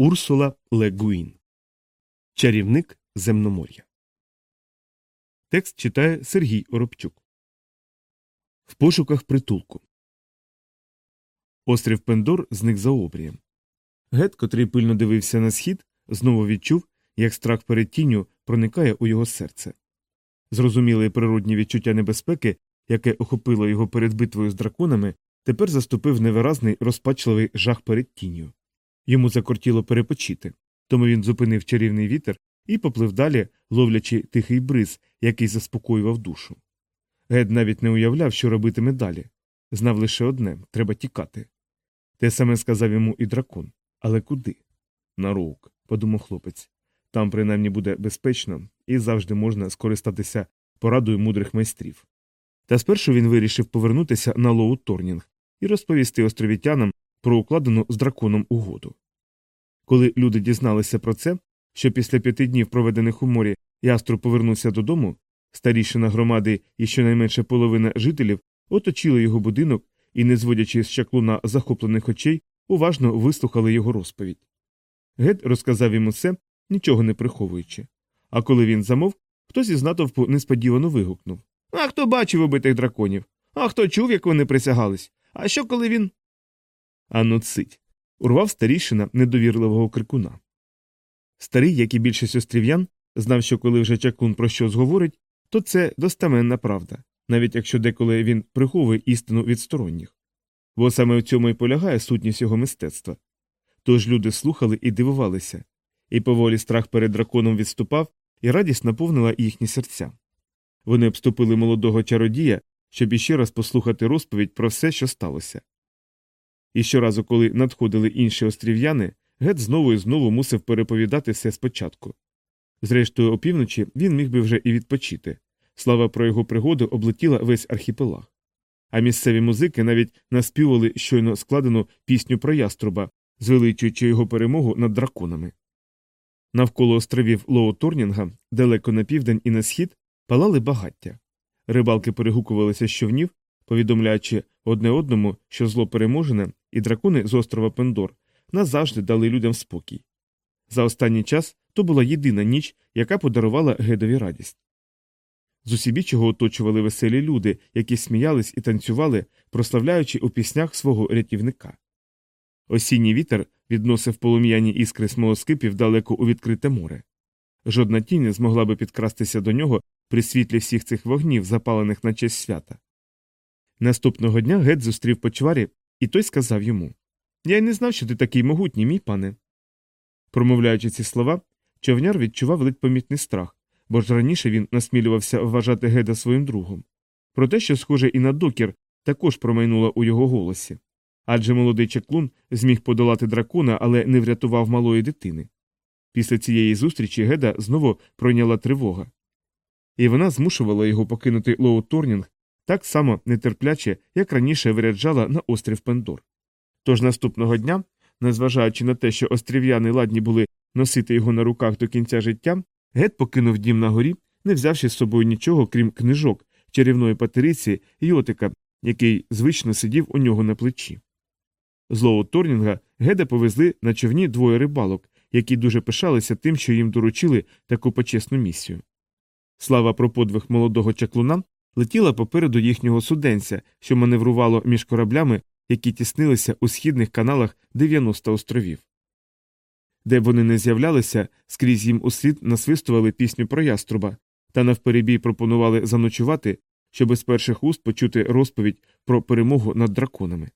Урсула Легуін. Чарівник земномор'я. Текст читає Сергій Оробчук. В пошуках притулку. Острів Пендор зник за обрієм. Гет, котрий пильно дивився на схід, знову відчув, як страх перед тінню проникає у його серце. Зрозуміле природні відчуття небезпеки, яке охопило його перед битвою з драконами, тепер заступив невиразний розпачливий жах перед тінню. Йому закортіло перепочити, тому він зупинив чарівний вітер і поплив далі, ловлячи тихий бриз, який заспокоював душу. Гед навіть не уявляв, що робитиме далі. Знав лише одне треба тікати. Те саме сказав йому і дракон. Але куди? На роук, подумав хлопець. Там принаймні буде безпечно і завжди можна скористатися порадою мудрих майстрів. Та спершу він вирішив повернутися на Лоу Торнінг і розповісти островітянам про укладену з драконом угоду. Коли люди дізналися про це, що після п'яти днів, проведених у морі, ястру повернувся додому, старішина громади і щонайменше половина жителів оточили його будинок і, не зводячи з чаклуна захоплених очей, уважно вислухали його розповідь. Гет розказав йому все, нічого не приховуючи. А коли він замовк, хтось із натовпу несподівано вигукнув А хто бачив убитих драконів? А хто чув, як вони присягались? А що, коли він. Ану цить. Урвав старішина недовірливого крикуна. Старий, як і більшість острів'ян, знав, що коли вже чаклун про щось говорить, то це достаменна правда, навіть якщо деколи він приховує істину від сторонніх. Бо саме в цьому і полягає сутність його мистецтва. Тож люди слухали і дивувалися, і поволі страх перед драконом відступав, і радість наповнила їхні серця. Вони обступили молодого чародія, щоб іще раз послухати розповідь про все, що сталося. І щоразу, коли надходили інші острів'яни, Гет знову і знову мусив переповідати все спочатку. Зрештою, опівночі він міг би вже і відпочити. Слава про його пригоди облетіла весь архіпелаг. А місцеві музики навіть наспівали щойно складену пісню про яструба, звеличуючи його перемогу над драконами. Навколо островів Лоу-Торнінга, далеко на південь і на схід, палали багаття. Рибалки перегукувалися з човнів, повідомляючи одне одному, що зло переможене, і дракони з острова Пендор назавжди дали людям спокій. За останній час то була єдина ніч, яка подарувала гедові радість. З усібічого оточували веселі люди, які сміялись і танцювали, прославляючи у піснях свого рятівника. Осінній вітер відносив полум'яні іскри смолоскипів далеко у відкрите море. Жодна тінь не змогла би підкрастися до нього при світлі всіх цих вогнів, запалених на честь свята. Наступного дня гет зустрів почварі, і той сказав йому Я й не знав, що ти такий могутній, мій пане. Промовляючи ці слова, човняр відчував ледь помітний страх, бо ж раніше він насмілювався вважати геда своїм другом. Про те, що схоже і на докір, також промайнуло у його голосі. Адже молодий чеклун зміг подолати дракона, але не врятував малої дитини. Після цієї зустрічі геда знову пройняла тривога. І вона змушувала його покинути Лоу Торнінг так само нетерпляче, як раніше виряджала на острів Пендор. Тож наступного дня, незважаючи на те, що острів'яни ладні були носити його на руках до кінця життя, гет покинув дім на горі, не взявши з собою нічого, крім книжок, чарівної патериці і йотика, який звично сидів у нього на плечі. З Лоу Торнінга геда повезли на човні двоє рибалок, які дуже пишалися тим, що їм доручили таку почесну місію. Слава про подвиг молодого чаклуна летіла попереду їхнього суденця, що маневрувало між кораблями, які тіснилися у східних каналах 90 островів. Де б вони не з'являлися, скрізь їм услід насвистували пісню про яструба та навперебій пропонували заночувати, щоб з перших уст почути розповідь про перемогу над драконами.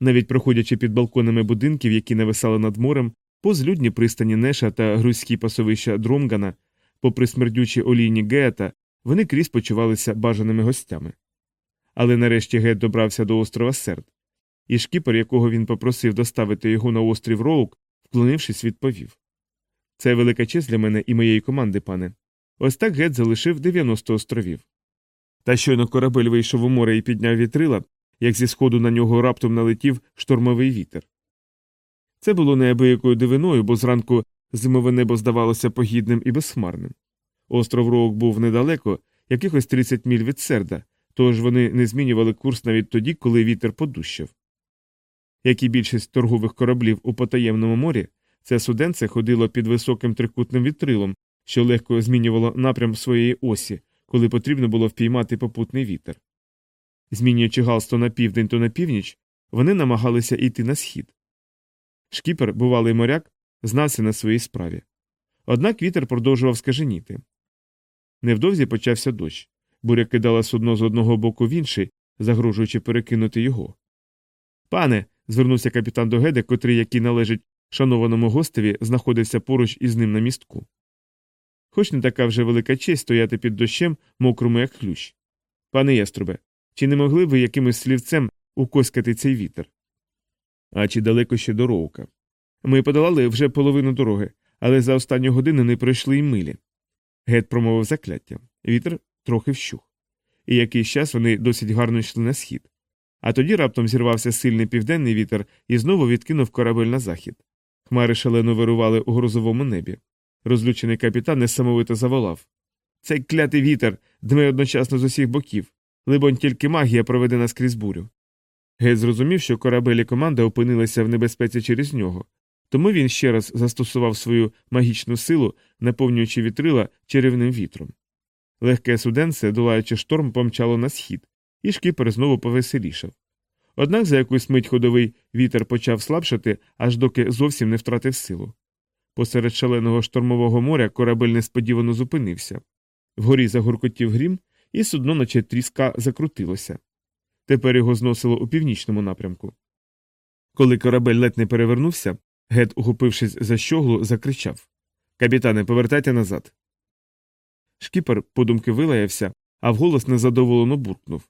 Навіть проходячи під балконами будинків, які нависали над морем, позлюдні пристані Неша та грузькі пасовища Дромгана, попри смердючі олійні Геата, вони крізь почувалися бажаними гостями. Але нарешті Гет добрався до острова Серд, і шкіпер, якого він попросив доставити його на острів Роук, вклонившись, відповів Це велика честь для мене і моєї команди, пане. Ось так Гет залишив 90 островів. Та щойно корабель вийшов у море і підняв вітрила, як зі сходу на нього раптом налетів штормовий вітер. Це було неабиякою дивиною, бо зранку зимове небо здавалося погідним і безхмарним. Остров Роук був недалеко, якихось 30 міль від серда, тож вони не змінювали курс навіть тоді, коли вітер подущав. Як і більшість торгових кораблів у потаємному морі, Це суденце ходило під високим трикутним вітрилом, що легко змінювало напрям своєї осі, коли потрібно було впіймати попутний вітер. Змінюючи галс то на південь, то на північ, вони намагалися йти на схід. Шкіпер, бувалий моряк, знався на своїй справі. Однак вітер продовжував скаженіти. Невдовзі почався дощ. Буря кидала судно з одного боку в інший, загрожуючи перекинути його. Пане. звернувся капітан до Геде, котрий, який належить шанованому гостеві, знаходився поруч із ним на містку. Хоч не така вже велика честь стояти під дощем, мокрому, як хлющ. Пане яструбе, чи не могли ви якимось слівцем укоскати цей вітер? А чи далеко ще до Роука? Ми подолали вже половину дороги, але за останню годину не пройшли й милі. Гет промовив закляття. Вітер трохи вщух. І якийсь час вони досить гарно йшли на схід. А тоді раптом зірвався сильний південний вітер і знову відкинув корабель на захід. Хмари шалено вирували у грозовому небі. Розлючений капітан несамовито заволав. Цей клятий вітер дме одночасно з усіх боків. Либонь, тільки магія проведена скрізь бурю. Гет зрозумів, що корабель і команда опинилися в небезпеці через нього, тому він ще раз застосував свою магічну силу, наповнюючи вітрила черевним вітром. Легке суденце, долаючи шторм, помчало на схід, і шкіпер знову повеселішав. Однак за якусь мить ходовий вітер почав слабшати, аж доки зовсім не втратив силу. Посеред шаленого штормового моря корабель несподівано зупинився. Вгорі загуркотів грім, і судно, наче тріска, закрутилося. Тепер його зносило у північному напрямку. Коли корабель ледь не перевернувся, Гет, ухопившись за щоглу, закричав Капітане, повертайте назад. Шкіпер подумки вилаявся, а вголос незадоволено буркнув.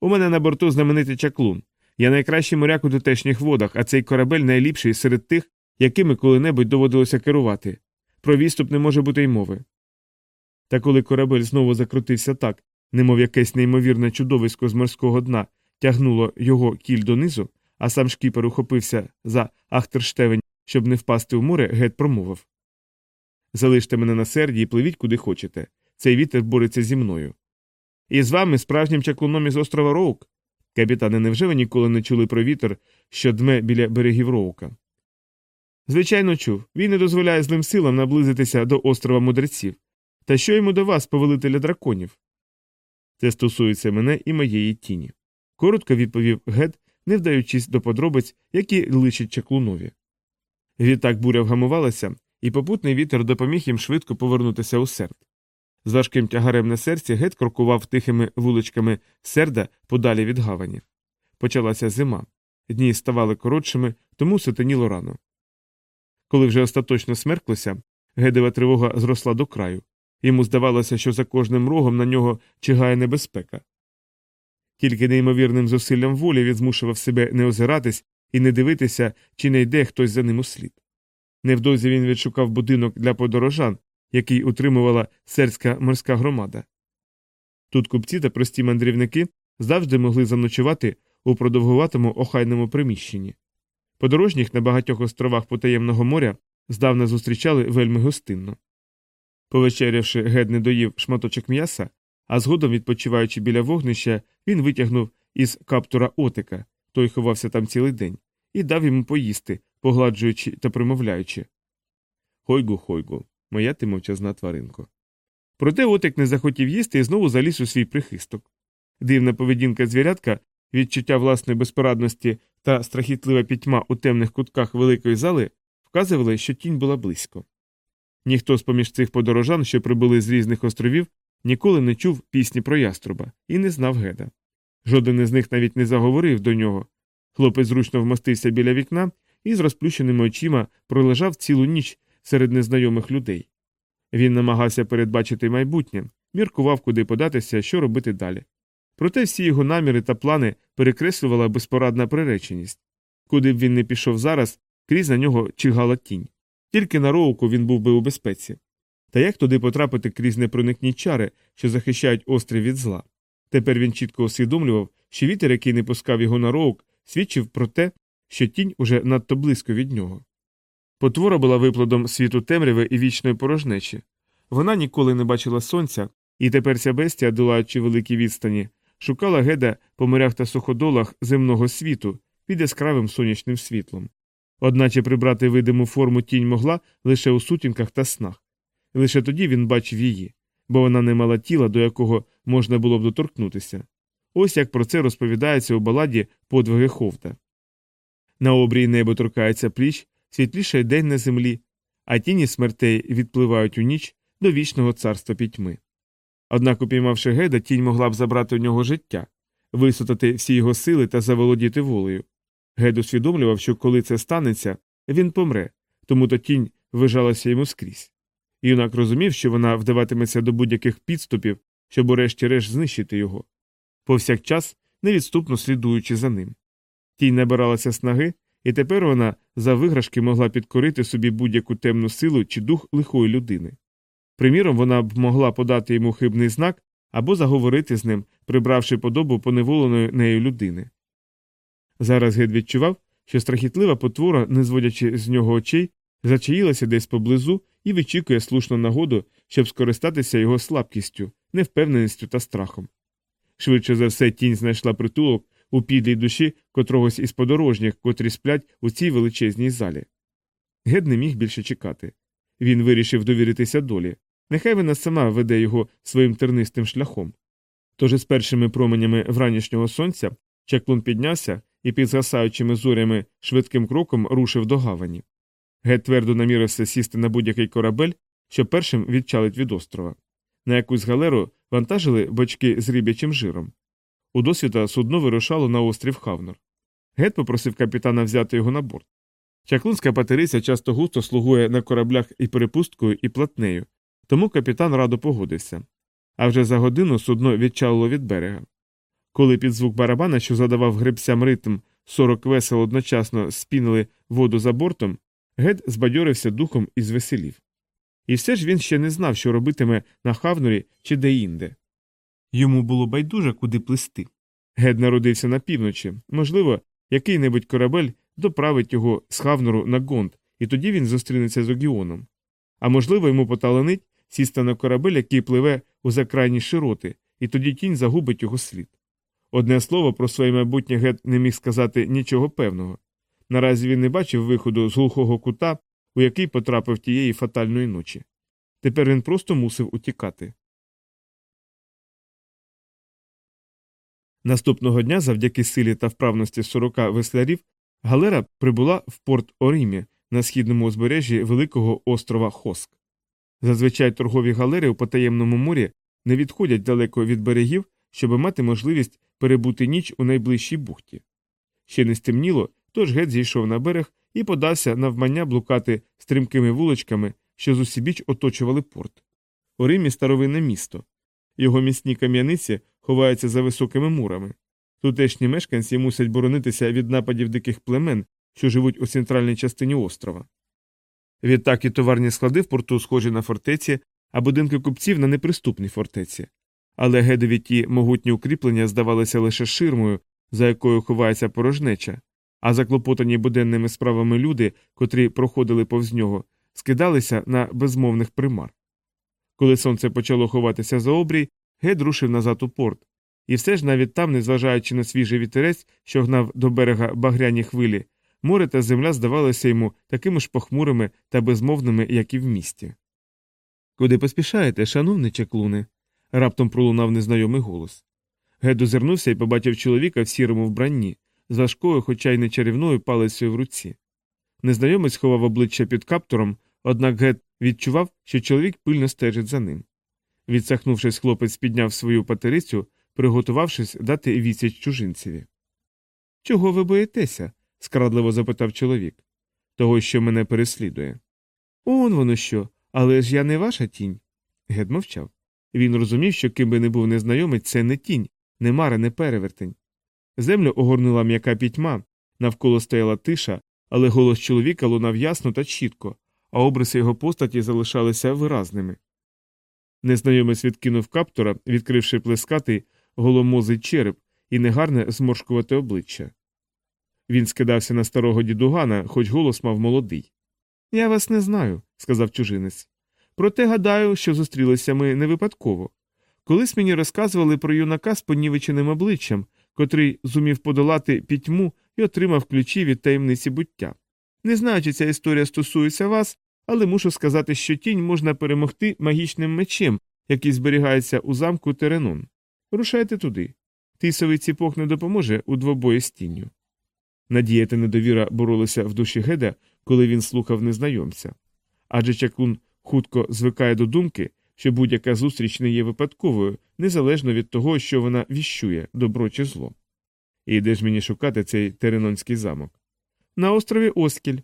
У мене на борту знаменитий чаклун. Я найкращий моряк у тутешніх водах, а цей корабель найліпший серед тих, якими коли-небудь доводилося керувати. Про відступ не може бути й мови. Та коли корабель знову закрутився так, немов якесь неймовірне чудовисько з морського дна тягнуло його кіль донизу, а сам шкіпер ухопився за ахтерштевень, щоб не впасти в море, гет промовив Залиште мене на серді і пливіть куди хочете. Цей вітер бореться зі мною. І з вами справжнім чаклуном із острова Роук? Капітане, невже ви ніколи не чули про вітер, що дме біля берегів Роука? Звичайно, чув. Він не дозволяє злим силам наблизитися до острова мудреців. Та що йому до вас, повелителя драконів? Це стосується мене і моєї тіні. Коротко відповів Гед, не вдаючись до подробиць, які личать чаклунові. Відтак буря вгамувалася, і попутний вітер допоміг їм швидко повернутися у серд. З важким тягарем на серці гет крокував тихими вуличками серда подалі від гавані. Почалася зима. Дні ставали коротшими, тому сутеніло рано. Коли вже остаточно смерклося, гедева тривога зросла до краю. Йому здавалося, що за кожним рогом на нього чигає небезпека. Тільки неймовірним зусиллям волі він змушував себе не озиратись і не дивитися, чи не йде хтось за ним у слід. Невдовзі він відшукав будинок для подорожан, який утримувала серська морська громада. Тут купці та прості мандрівники завжди могли заночувати у продовгуватому охайному приміщенні. Подорожніх на багатьох островах потаємного моря здавна зустрічали вельми гостинно. Повечерявши, гед не доїв шматочок м'яса, а згодом, відпочиваючи біля вогнища, він витягнув із каптура отика, той ховався там цілий день, і дав йому поїсти, погладжуючи та примовляючи. Хойгу, хойгу, моя ти мовчазна тваринко. Проте отик не захотів їсти і знову заліз у свій прихисток. Дивна поведінка звірятка, відчуття власної безпорадності та страхітлива пітьма у темних кутках великої зали вказували, що тінь була близько. Ніхто з поміж цих подорожан, що прибули з різних островів, ніколи не чув пісні про яструба і не знав геда. Жоден із них навіть не заговорив до нього. Хлопець зручно вмостився біля вікна і з розплющеними очима пролежав цілу ніч серед незнайомих людей. Він намагався передбачити майбутнє, міркував, куди податися, що робити далі. Проте всі його наміри та плани перекреслювала безпорадна приреченість. Куди б він не пішов зараз, крізь на нього чигала тінь. Тільки на роуку він був би у безпеці. Та як туди потрапити крізь непроникні чари, що захищають острів від зла? Тепер він чітко усвідомлював, що вітер, який не пускав його на роук, свідчив про те, що тінь уже надто близько від нього. Потвора була виплодом світу темряви і вічної порожнечі. Вона ніколи не бачила сонця, і тепер ця бестія, долаючи великі відстані, шукала геда по морях та суходолах земного світу під яскравим сонячним світлом. Одначе прибрати видиму форму тінь могла лише у сутінках та снах. Лише тоді він бачив її, бо вона не мала тіла, до якого можна було б доторкнутися. Ось як про це розповідається у баладі подвиги Ховта. На обрії небо торкається пліч, світлішає день на землі, а тіні смертей відпливають у ніч до вічного царства пітьми. Однак, упіймавши геда, тінь могла б забрати у нього життя, висотати всі його сили та заволодіти волею. Гед усвідомлював, що коли це станеться, він помре, тому то тінь вижалася йому скрізь. Юнак розумів, що вона вдаватиметься до будь-яких підступів, щоб урешті-решт знищити його, повсякчас невідступно слідуючи за ним. Тінь набиралася снаги, і тепер вона за виграшки могла підкорити собі будь-яку темну силу чи дух лихої людини. Приміром, вона б могла подати йому хибний знак або заговорити з ним, прибравши подобу поневоленої нею людини. Зараз Гед відчував, що страхітлива потвора, не зводячи з нього очей, зачаїлася десь поблизу і вичікує слушну нагоду, щоб скористатися його слабкістю, невпевненістю та страхом. Швидше за все, тінь знайшла притулок у підлій душі котрогось із подорожніх, котрі сплять у цій величезній залі. Гед не міг більше чекати. Він вирішив довіритися долі. Нехай вона сама веде його своїм тернистим шляхом. Тож із першими променями вранішнього сонця чаклун піднявся і під згасаючими зорями швидким кроком рушив до гавані. Гет твердо намірився сісти на будь-який корабель, що першим відчалить від острова. На якусь галеру вантажили бочки з рибячим жиром. У досвіта судно вирушало на острів Хавнор. Гет попросив капітана взяти його на борт. Чаклунська патериця часто густо слугує на кораблях і перепусткою, і платнею, тому капітан радо погодився. А вже за годину судно відчалило від берега. Коли під звук барабана, що задавав гребцям ритм, сорок весел одночасно спінили воду за бортом, Гет збадьорився духом і звеселів. І все ж він ще не знав, що робитиме на Хавнорі чи де-інде. Йому було байдуже, куди плисти. Гед народився на півночі, можливо, який-небудь корабель доправить його з Хавнору на Гонд, і тоді він зустрінеться з Огіоном. А можливо, йому поталанить сісти на корабель, який пливе у закрайні широти, і тоді тінь загубить його слід. Одне слово про своє майбутнє Гет не міг сказати нічого певного. Наразі він не бачив виходу з глухого кута, у який потрапив тієї фатальної ночі. Тепер він просто мусив утікати. Наступного дня, завдяки силі та вправності 40 веслярів, галера прибула в порт Орімі на східному узбережжі великого острова Хоск. Зазвичай торгові галери у потаємному морі не відходять далеко від берегів, щоб мати можливість перебути ніч у найближчій бухті. Ще не стемніло, тож гет зійшов на берег і подався навмання блукати стрімкими вуличками, що зусібіч оточували порт. У Римі старовинне місто. Його міцні кам'яниці ховаються за високими мурами. Тутешні мешканці мусять боронитися від нападів диких племен, що живуть у центральній частині острова. Відтак і товарні склади в порту схожі на фортеці, а будинки купців на неприступній фортеці. Але гедові ті могутні укріплення здавалися лише ширмою, за якою ховається порожнеча, а заклопотані буденними справами люди, котрі проходили повз нього, скидалися на безмовних примар. Коли сонце почало ховатися за обрій, гед рушив назад у порт, і все ж навіть там, незважаючи на свіжий вітерець, що гнав до берега багряні хвилі, море та земля здавалися йому такими ж похмурими та безмовними, як і в місті. Куди поспішаєте, шановний чеклуне? раптом пролунав незнайомий голос. Гед озирнувся і побачив чоловіка в сірому вбранні, з важкою, хоча й не чарівною палицею в руці. Незнайомець ховав обличчя під каптуром, однак Гет відчував, що чоловік пильно стежить за ним. Відсахнувшись, хлопець підняв свою патерицю, приготувавшись дати відсіч чужинцеві. Чого ви боїтеся? скрадливо запитав чоловік. Того, що мене переслідує. Он воно що, але ж я не ваша тінь. Гед мовчав. Він розумів, що ким би не був незнайомець, це не тінь, не мара, не перевертень. Землю огорнула м'яка пітьма, навколо стояла тиша, але голос чоловіка лунав ясно та чітко, а обриси його постаті залишалися виразними. Незнайомець відкинув каптура, відкривши плескатий голомозий череп і негарне зморшкувате обличчя. Він скидався на старого дідугана, хоч голос мав молодий. Я вас не знаю, сказав чужинець. Проте гадаю, що зустрілися ми не випадково. Колись мені розказували про юнака з понівеченим обличчям, котрий зумів подолати пітьму і отримав ключі від таємниці буття. Не знаю, чи ця історія стосується вас, але мушу сказати, що тінь можна перемогти магічним мечем, який зберігається у замку Теренон. Рушайте туди. Тисовий ціпок не допоможе у двобої з тінню. Надія та недовіра боролися в душі Геда, коли він слухав незнайомця. Адже чаклун хутко звикає до думки, що будь-яка зустріч не є випадковою, незалежно від того, що вона віщує, добро чи зло. І де ж мені шукати цей теренонський замок? На острові Оскіль.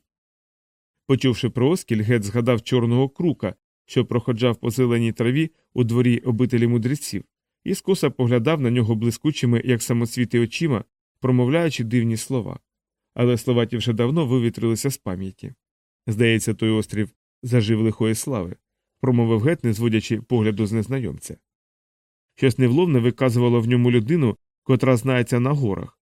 Почувши про Оскіль, Гет згадав чорного крука, що проходжав по зеленій траві у дворі обителі мудреців, і скоса поглядав на нього блискучими, як самоцвіти очима, промовляючи дивні слова. Але слова ті вже давно вивітрилися з пам'яті. Здається, той острів зажив лихої слави, промовив гет, не зводячи погляду з незнайомця. Щось невловне виказувало в ньому людину, котра знається на горах,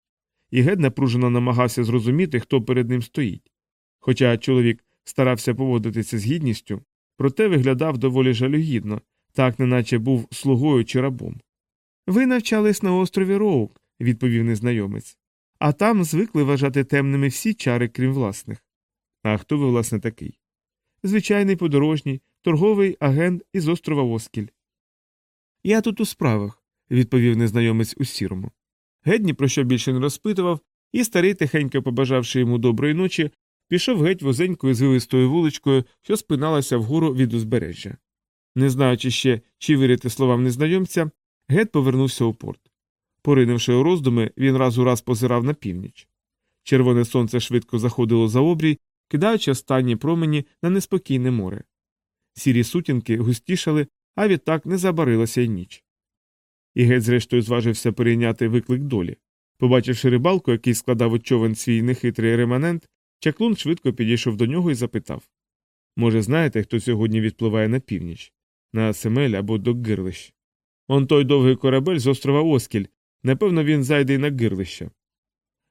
і гет напружено намагався зрозуміти, хто перед ним стоїть. Хоча чоловік старався поводитися з гідністю, проте виглядав доволі жалюгідно, так неначе був слугою чи рабом. Ви навчались на острові Роук, відповів незнайомець, а там звикли вважати темними всі чари, крім власних. А хто ви, власне, такий? Звичайний подорожній, торговий агент із острова Оскіль. Я тут у справах, відповів незнайомець у сірому. Геть ні про що більше не розпитував, і старий, тихенько побажавши йому доброї ночі, пішов геть вузенькою звивистою вуличкою, що спиналася вгору від узбережжя. Не знаючи ще, чи вірити словам незнайомця, гет повернувся у порт. Поринувши у роздуми, він раз у раз позирав на північ. Червоне сонце швидко заходило за обрій, кидаючи останні промені на неспокійне море. Сірі сутінки густішали, а відтак не забарилася й ніч. І геть, зрештою, зважився перейняти виклик долі. Побачивши рибалку, який складав у човен свій нехитрий реманент, чаклун швидко підійшов до нього і запитав Може, знаєте, хто сьогодні відпливає на північ, на Семель або до гирлищ? Он той довгий корабель з острова Оскіль, напевно, він зайде й на гирлище.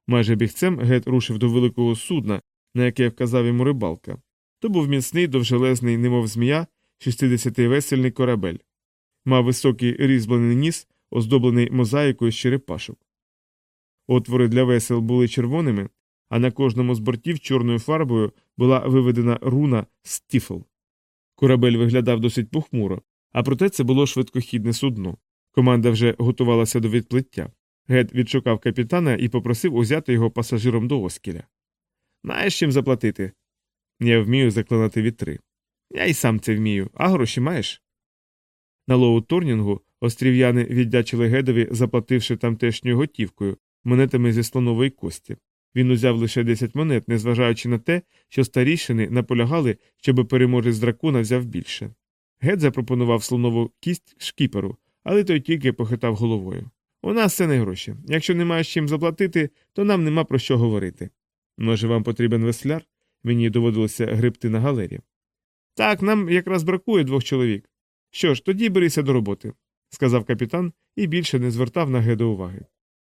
Майже бігцем гет рушив до великого судна, на яке вказав йому рибалка. То був міцний, довжелезний, немов змія, 60-весельний корабель. Мав високий різьблений ніс, оздоблений мозаїкою з черепашок. Отвори для весел були червоними, а на кожному з бортів чорною фарбою була виведена руна стіфл. Корабель виглядав досить похмуро, а проте це було швидкохідне судно. Команда вже готувалася до відплиття. Гет відшукав капітана і попросив узяти його пасажиром до Оскіля. Маєш чим заплатити? Я вмію заклинати вітри. Я й сам це вмію, а гроші маєш? На лоу Торнінгу острів'яни віддячили Гедові, заплативши тамтешньою готівкою, монетами зі слонової кості. Він узяв лише 10 монет, незважаючи на те, що старішини наполягали, щоб переможець дракона взяв більше. Гед запропонував слонову кість шкіперу, але той тільки похитав головою. У нас це не гроші. Якщо не маєш чим заплатити, то нам нема про що говорити. Може, вам потрібен весляр? Мені доводилося грибти на галері. Так, нам якраз бракує двох чоловік. Що ж, тоді берися до роботи, сказав капітан і більше не звертав на Геда уваги.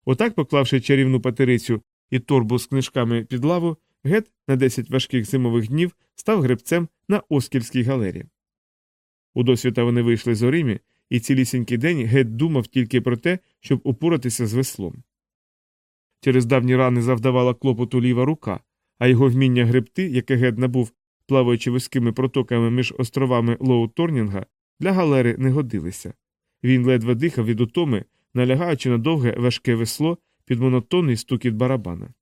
Отак, поклавши чарівну патерицю і торбу з книжками під лаву, Гет на 10 важких зимових днів став гребцем на Оскільській галері. У досвіта вони вийшли з Оримі, і цілісінький день Гет думав тільки про те, щоб упоратися з веслом. Через давні рани завдавала клопоту ліва рука, а його вміння гребти, яке Гет набув, плаваючи вузькими протоками між островами Лоу Торнінга, для галери не годилися. Він ледве дихав від утоми, налягаючи на довге важке весло під монотонний стукіт барабана.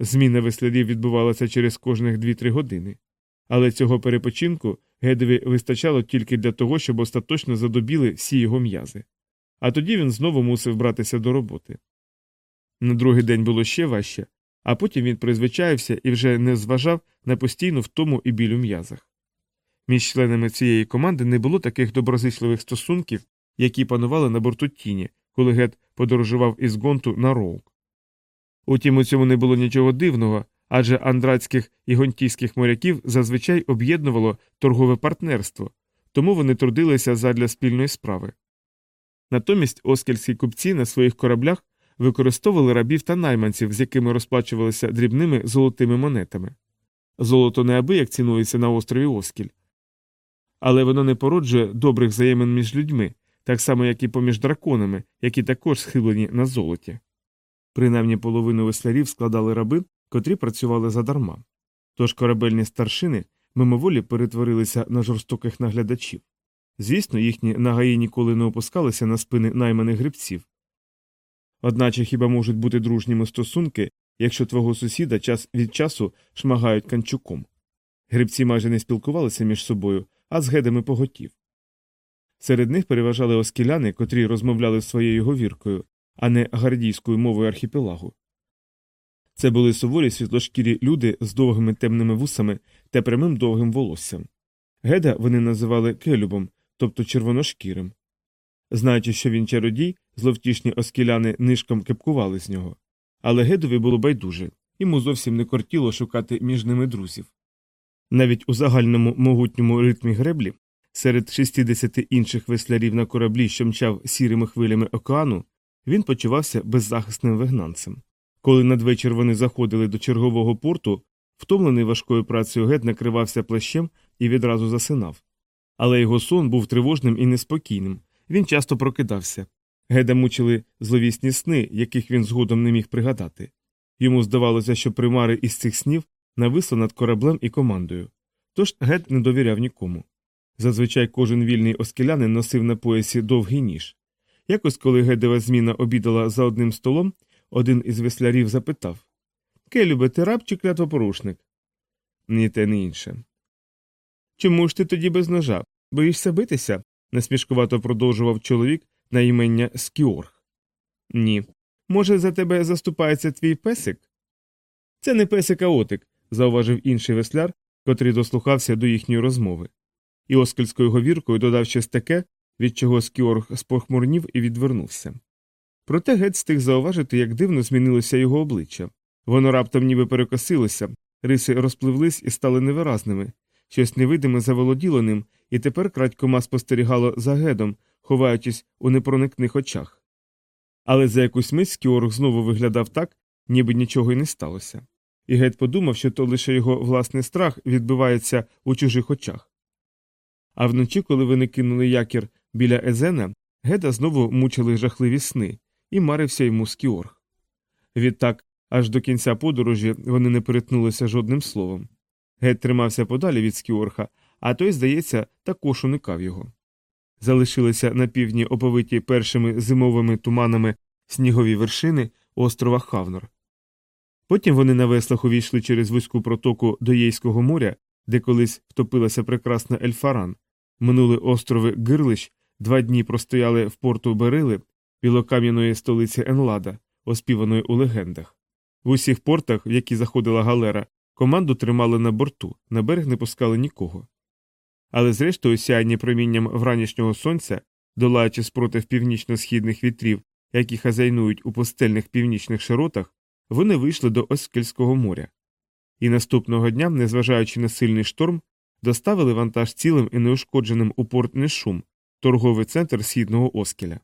Зміна веслярів відбувалася через кожних 2-3 години. Але цього перепочинку Гедові вистачало тільки для того, щоб остаточно задобіли всі його м'язи. А тоді він знову мусив братися до роботи. На другий день було ще важче, а потім він призвичаївся і вже не зважав на постійну втому і біль у м'язах. Між членами цієї команди не було таких доброзичливих стосунків, які панували на борту тіні, коли Гет подорожував із гонту на роук. Утім, у цьому не було нічого дивного, адже андратських і гонтійських моряків зазвичай об'єднувало торгове партнерство, тому вони трудилися задля спільної справи. Натомість оскільські купці на своїх кораблях використовували рабів та найманців, з якими розплачувалися дрібними золотими монетами. Золото неабияк цінується на острові Оскіль, але воно не породжує добрих взаємин між людьми, так само, як і поміж драконами, які також схилені на золоті. Принаймні половину веслярів складали раби, котрі працювали задарма. тож корабельні старшини мимоволі перетворилися на жорстоких наглядачів. Звісно, їхні нагаї ніколи не опускалися на спини найманих грибців. Одначе хіба можуть бути дружніми стосунки, якщо твого сусіда час від часу шмагають канчуком? Грибці майже не спілкувалися між собою, а з гедами поготів. Серед них переважали оскіляни, котрі розмовляли своєю говіркою, а не гардійською мовою архіпелагу. Це були суворі світлошкірі люди з довгими темними вусами та прямим довгим волоссям. Геда вони називали келюбом, тобто червоношкірим. Знаючи, що він чародій, зловтішні оскіляни нишком кепкували з нього. Але гедові було байдуже, йому зовсім не кортіло шукати між ними друзів. Навіть у загальному могутньому ритмі греблі, серед 60 інших веслярів на кораблі, що мчав сірими хвилями океану, він почувався беззахисним вигнанцем. Коли надвечір вони заходили до чергового порту, втомлений важкою працею гет накривався плащем і відразу засинав. Але його сон був тривожним і неспокійним, він часто прокидався. Геда мучили зловісні сни, яких він згодом не міг пригадати. Йому здавалося, що примари із цих снів нависли над кораблем і командою. Тож Гед не довіряв нікому. Зазвичай кожен вільний оскелянин носив на поясі довгий ніж. Якось, коли Гедева зміна обідала за одним столом, один із веслярів запитав Келюбе, ти раб чи клятвопорушник? Ні те, ні інше. Чому ж ти тоді без ножа? Боїшся битися? Насмішкувато продовжував чоловік на імення Скіорг. Ні. Може, за тебе заступається твій песик? Це не песик, а отик, зауважив інший весляр, котрий дослухався до їхньої розмови. І оскільською говіркою додав щось таке, від чого Скіорг спохмурнів і відвернувся. Проте геть встиг зауважити, як дивно змінилося його обличчя. Воно раптом ніби перекосилося, риси розпливлись і стали невиразними, щось невидиме заволоділо ним, і тепер крадькома спостерігало за гедом, ховаючись у непроникних очах. Але за якусь мить Скіорг знову виглядав так, ніби нічого й не сталося. І гет подумав, що то лише його власний страх відбивається у чужих очах. А вночі, коли вони кинули якір біля Езена, геда знову мучили жахливі сни, і марився йому Скіорг. Відтак, аж до кінця подорожі вони не перетнулися жодним словом. Гет тримався подалі від Скіорха, а той, здається, також уникав його. Залишилися на півдні оповиті першими зимовими туманами снігові вершини острова Хавнор. Потім вони на веслах увійшли через вузьку протоку до Єйського моря, де колись втопилася прекрасна Ельфаран, минули острови Гирлищ, два дні простояли в порту Берили, білокам'яної столиці Енлада, оспіваної у легендах. В усіх портах, в які заходила галера, команду тримали на борту, на берег не пускали нікого. Але зрештою, сяйні промінням вранішнього сонця, долаючи спротив північно-східних вітрів, які хазяйнують у пустельних північних широтах, вони вийшли до Оскельського моря. І наступного дня, незважаючи на сильний шторм, доставили вантаж цілим і неушкодженим у порт Нешум, торговий центр східного Оскеля.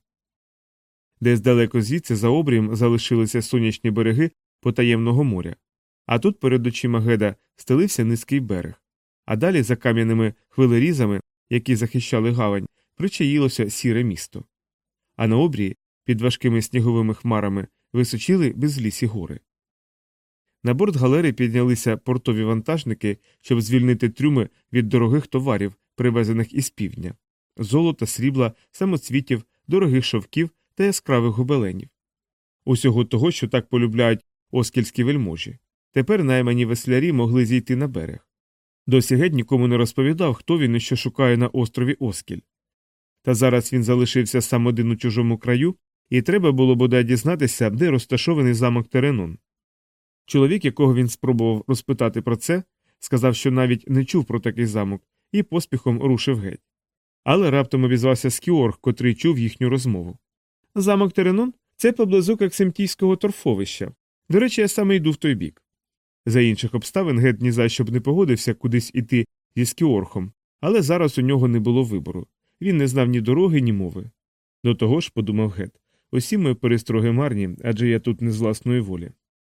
Десь далеко звідси за обрієм залишилися сонячні береги потаємного моря, а тут перед очима геда стелився низький берег, а далі за кам'яними хвилерізами, які захищали гавань, причаїлося сіре місто. А на обрії, під важкими сніговими хмарами, височили безлісі гори. На борт галери піднялися портові вантажники, щоб звільнити трюми від дорогих товарів, привезених із півдня золота, срібла, самоцвітів, дорогих шовків та яскравих гобеленів. Усього того, що так полюбляють оскільські вельможі. Тепер наймані веслярі могли зійти на берег. Досі геть нікому не розповідав, хто він і що шукає на острові Оскіль. Та зараз він залишився сам один у чужому краю, і треба було бодай дізнатися, де розташований замок Теренон. Чоловік, якого він спробував розпитати про це, сказав, що навіть не чув про такий замок, і поспіхом рушив геть. Але раптом обізвався Скіорг, котрий чув їхню розмову. Замок Теренон це поблизу Каксимтійського торфовища. До речі, я саме йду в той бік. За інших обставин гет ні за що б не погодився кудись іти зі Скіорхом, але зараз у нього не було вибору. Він не знав ні дороги, ні мови. До того ж, подумав гет, усі мої перестроги марні, адже я тут не з власної волі.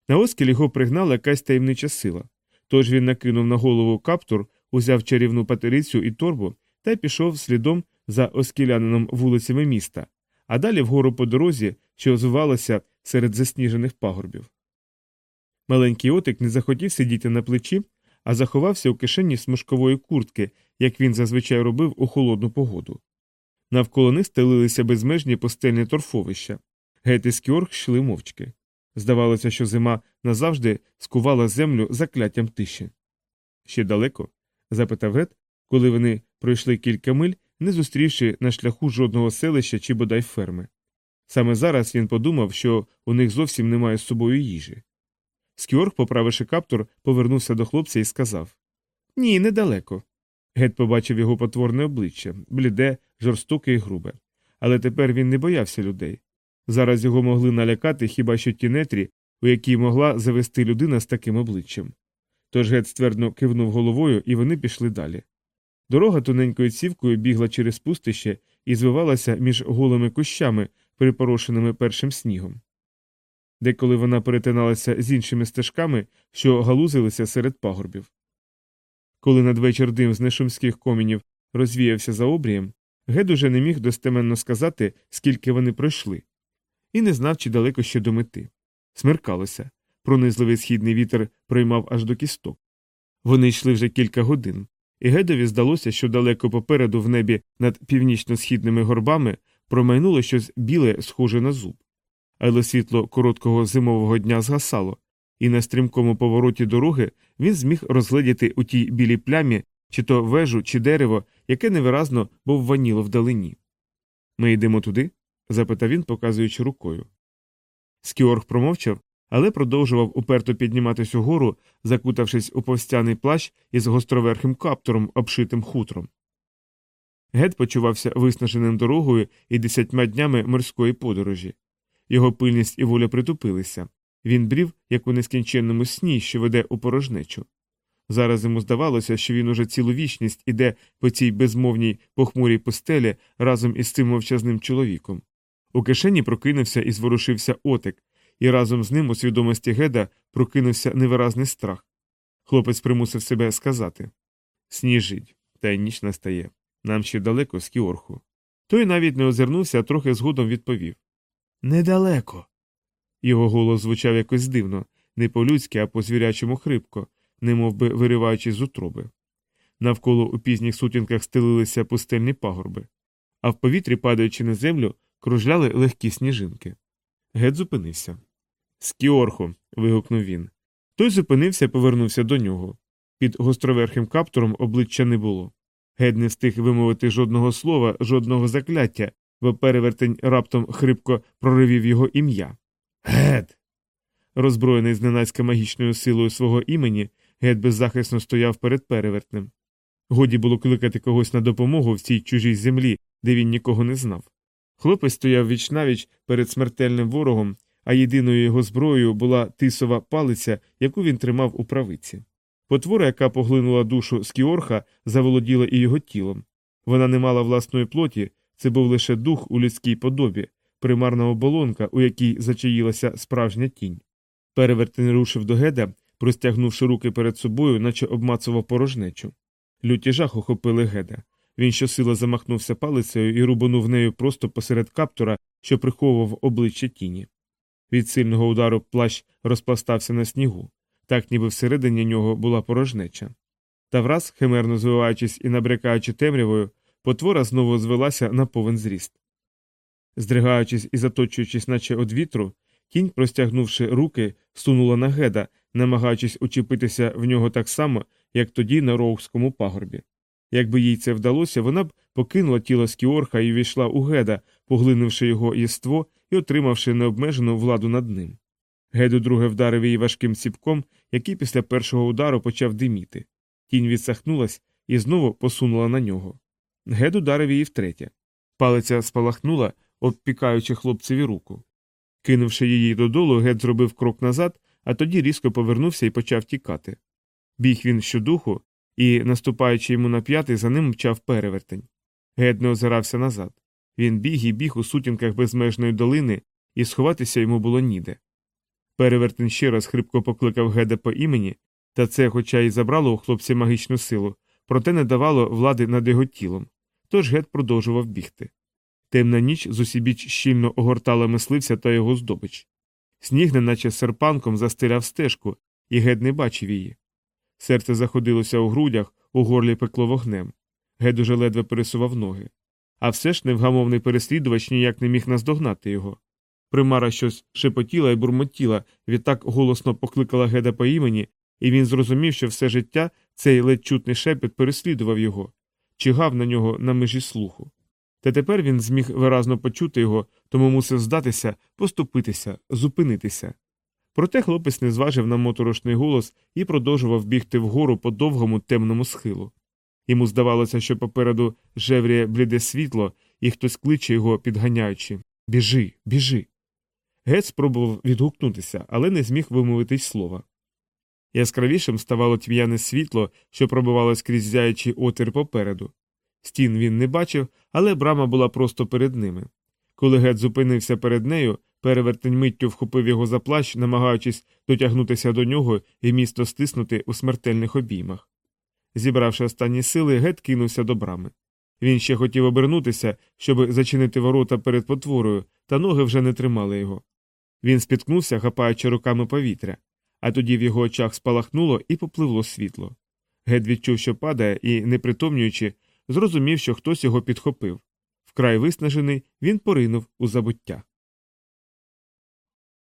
На оскіль його пригнала якась таємнича сила. Тож він накинув на голову каптур, узяв чарівну патерицю і торбу та пішов слідом за оскілянином вулицями міста, а далі вгору по дорозі, що озвивалася серед засніжених пагорбів. Маленький отик не захотів сидіти на плечі, а заховався у кишені смужкової куртки, як він зазвичай робив у холодну погоду. Навколо них стелилися безмежні пустельні торфовища. Гет і Скіорг йшли мовчки. Здавалося, що зима назавжди скувала землю закляттям тиші. Ще далеко? запитав Гет, коли вони пройшли кілька миль, не зустрівши на шляху жодного селища чи бодай ферми. Саме зараз він подумав, що у них зовсім немає з собою їжі. Скіорг, поправивши каптур, повернувся до хлопця і сказав Ні, недалеко. Гет побачив його потворне обличчя, бліде, жорстоке і грубе. Але тепер він не боявся людей. Зараз його могли налякати хіба що ті нетрі, у які могла завести людина з таким обличчям. Тож Гет ствердно кивнув головою, і вони пішли далі. Дорога тоненькою цівкою бігла через пустище і звивалася між голими кущами, припорошеними першим снігом. Деколи вона перетиналася з іншими стежками, що галузилися серед пагорбів. Коли надвечір дим з нешумських комінів розвіявся за обрієм, Гед уже не міг достеменно сказати, скільки вони пройшли, і не знав, чи далеко ще до мети. Смеркалося. Пронизливий східний вітер проймав аж до кісток. Вони йшли вже кілька годин, і Гедові здалося, що далеко попереду в небі над північно-східними горбами промайнуло щось біле, схоже на зуб. Але світло короткого зимового дня згасало, і на стрімкому повороті дороги він зміг розгледіти у тій білій плямі чи то вежу, чи дерево, яке невиразно вовваніло вдалині. Ми йдемо туди? запитав він, показуючи рукою. Скіорг промовчав, але продовжував уперто підніматись угору, закутавшись у повстяний плащ із гостроверхим каптуром, обшитим хутром. Гет почувався виснаженим дорогою і десятьма днями морської подорожі. Його пильність і воля притупилися. Він брів, як у нескінченному сні, що веде у порожнечу. Зараз йому здавалося, що він уже цілу вічність іде по цій безмовній похмурій пустелі разом із цим мовчазним чоловіком. У кишені прокинувся і зворушився отик, і разом з ним у свідомості Геда прокинувся невиразний страх. Хлопець примусив себе сказати Сніжить, та й ніч настає. Нам ще далеко з Кіорху. Той навіть не озирнувся, а трохи згодом відповів Недалеко. Його голос звучав якось дивно, не по-людськи, а по звірячому хрипко, немов би вириваючись з утроби. Навколо у пізніх сутінках стелилися пустельні пагорби, а в повітрі, падаючи на землю, кружляли легкі сніжинки. Гет зупинився. Скіорху. вигукнув він. Той зупинився і повернувся до нього. Під гостроверхим каптуром обличчя не було. Гет не встиг вимовити жодного слова, жодного закляття, бо перевертень раптом хрипко проривів його ім'я. Гет. Розброєний зненацька магічною силою свого імені, Гет беззахисно стояв перед перевертнем. Годі було кликати когось на допомогу в цій чужій землі, де він нікого не знав. Хлопець стояв вічнавіч перед смертельним ворогом, а єдиною його зброєю була тисова палиця, яку він тримав у правиці. Потвора, яка поглинула душу Скіорха, заволоділа і його тілом. Вона не мала власної плоті, це був лише дух у людській подобі, примарна оболонка, у якій зачаїлася справжня тінь. Перевертень рушив до геда, простягнувши руки перед собою, наче обмацував порожнечу. Люті жах охопили геда. Він щосила замахнувся палицею і рубанув нею просто посеред каптура, що приховував обличчя тіні. Від сильного удару плащ розпластався на снігу, так ніби всередині нього була порожнеча. Та враз, химерно звиваючись і набрякаючи темрявою, потвора знову звелася на повен зріст. Здригаючись і заточуючись, наче од вітру, кінь, простягнувши руки, сунула на геда, намагаючись учепитися в нього так само, як тоді на роукському пагорбі. Якби їй це вдалося, вона б покинула тіло Скіорха і війшла у геда, поглинувши його єство і отримавши необмежену владу над ним. Гед удруге вдарив її важким ціпком, який після першого удару почав диміти. Тінь відсахнулась і знову посунула на нього. Гед ударив її втретє. Палиця спалахнула, обпікаючи хлопцеві руку. Кинувши її додолу, гед зробив крок назад, а тоді різко повернувся і почав тікати. Біг він щодуху, і, наступаючи йому на п'ятий, за ним мчав перевертень. Гед не озирався назад. Він біг і біг у сутінках безмежної долини, і сховатися йому було ніде. Перевертень ще раз хрипко покликав Геда по імені, та це, хоча й забрало у хлопця магічну силу, проте не давало влади над його тілом. Тож Гед продовжував бігти. Темна ніч зусібіч щільно огортала мисливця та його здобич. Сніг, неначе серпанком, застеляв стежку, і Гед не бачив її. Серце заходилося у грудях, у горлі пекло вогнем. Гед уже ледве пересував ноги. А все ж невгамовний переслідувач ніяк не міг наздогнати його. Примара щось шепотіла і бурмотіла, відтак голосно покликала Геда по імені, і він зрозумів, що все життя цей ледь чутний шепіт переслідував його, чигав на нього на межі слуху. Та тепер він зміг виразно почути його, тому мусив здатися, поступитися, зупинитися. Проте хлопець не зважив на моторошний голос і продовжував бігти вгору по довгому темному схилу. Йому здавалося, що попереду жевріє бліде світло, і хтось кличе його, підганяючи Біжи, біжи. Гет спробував відгукнутися, але не зміг вимовити й слова. Яскравішим ставало тьмяне світло, що пробивалось крізь зяючий отир попереду. Стін він не бачив, але брама була просто перед ними. Коли Гет зупинився перед нею, перевертень миттю вхопив його за плащ, намагаючись дотягнутися до нього і місто стиснути у смертельних обіймах. Зібравши останні сили, Гет кинувся до брами. Він ще хотів обернутися, щоб зачинити ворота перед потворою, та ноги вже не тримали його. Він спіткнувся, хапаючи руками повітря, а тоді в його очах спалахнуло і попливло світло. Гед відчув, що падає, і, не притомнюючи, зрозумів, що хтось його підхопив. Вкрай виснажений, він поринув у забуття.